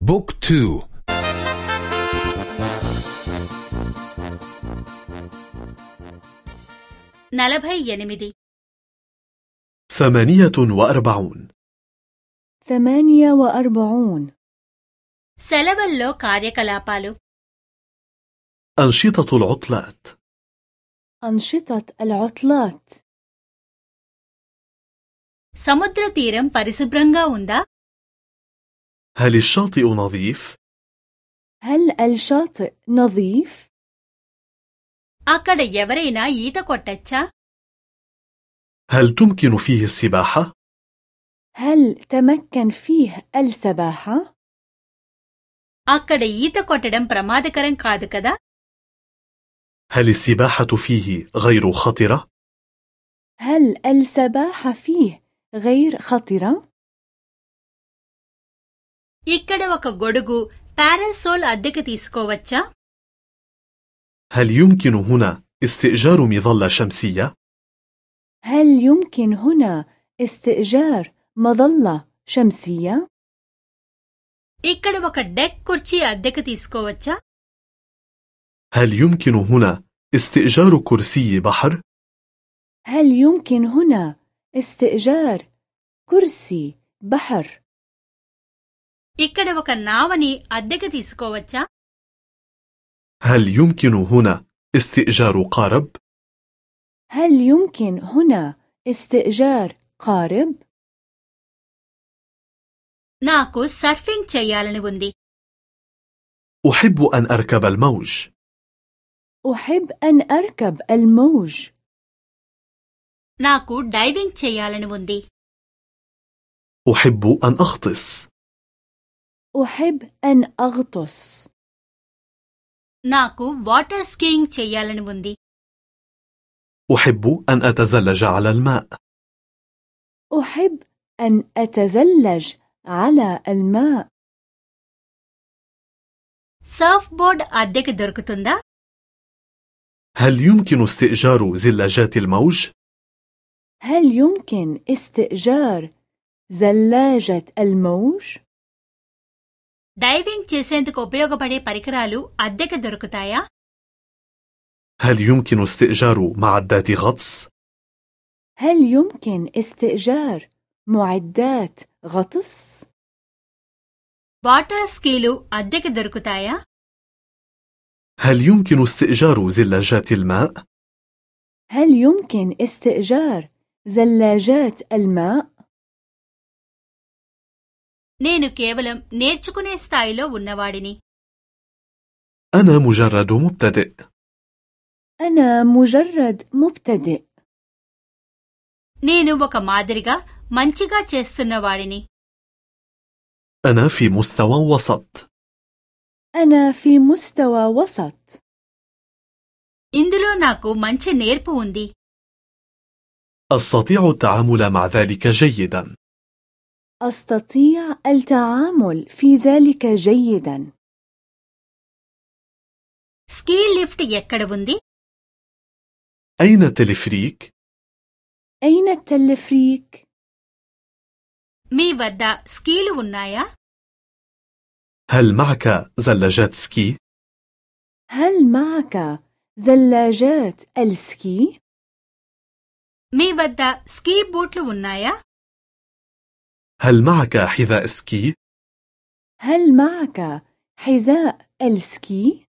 بوك تو నలభై ఎనిమిది ثمانية وأربعون ثمانية وأربعون సెలవుల్లో కార్యకలాపాలు أنشطة العطلات أنشطة العطلات సముద్ర తీరం పరిశుభ్రంగా ఉందా هل الشاطئ نظيف؟ هل الشاطئ نظيف؟ అక్కడ ఎవరైనా ఈత కొట్టచ్చా هل تمكن فيه السباحة؟ هل تمكن فيه السباحة؟ అక్కడ ఈత కొట్టడం ప్రమాదకరం కాదు కదా هل السباحة فيه غير خطرة؟ هل السباحة فيه غير خطرة؟ ఇక్కడ ఒక గొడుగు పారాసోల్ అద్దెకి తీసుకోవచ్చా هل يمكن هنا استئجار مظلة شمسية؟ هل يمكن هنا استئجار مظلة شمسية؟ ఇక్కడ ఒక డెక్ కుర్చీ అద్దెకి తీసుకోవచ్చా هل يمكن هنا استئجار كرسي بحر؟ هل يمكن هنا استئجار كرسي بحر؟ ఇక్కడ ఒక నావని అద్దెకి తీసుకోవచ్చా هل يمكن هنا استئجار قارب؟ هل يمكن هنا استئجار قارب؟ నాకు సర్ఫింగ్ చెయ్యాలని ఉంది أحب أن أركب الموج أحب أن أركب الموج నాకు డైవింగ్ చెయ్యాలని ఉంది أحب أن أغطس أحب أن أغطس నాకు వాటర్ స్కీయింగ్ చెయ్యాలని ఉంది أحب أن أتزلج على الماء أحب أن أتزلج على الماء సర్ఫ్ బోర్డ్ అద్దెకి దొరుకుతుందా هل يمكن استئجار زلاجات الموج؟ هل يمكن استئجار زلاجة الموج؟ డైవింగ్ చేసేందుకు ఉపయోగపడే పరికరాలు అద్దెకి దొరుకుతాయా هل يمكن استئجار معدات غطس؟ هل يمكن استئجار معدات غطس؟ వాటర్ స్కీలు అద్దెకి దొరుకుతాయా هل يمكن استئجار زلاجات الماء؟ هل يمكن استئجار زلاجات الماء؟ నేను కేవలం నేర్చుకునే స్థాయిలో ఉన్నవాడిని أنا مجرد مبتدئ أنا مجرد مبتدئ నేను ఒక మాదిరిగా మంచిగా చేస్తున్నవాడిని أنا في مستوى وسط أنا في مستوى وسط ఇందులో నాకు మంచి నేర్పు ఉంది أستطيع التعامل مع ذلك جيدا أستطيع التعامل في ذلك جيدا స్కీ లిఫ్ట్ ఎక్కడ ఉంది أين التلفريك؟ أين التلفريك؟ మీ వద్ద స్కీలు ఉన్నాయా هل معك زلاجات سكي؟ هل معك زلاجات السكي؟ మీ వద్ద స్కీ బూట్లు ఉన్నాయా هل معك حذاء سكي؟ هل معك حذاء السكي؟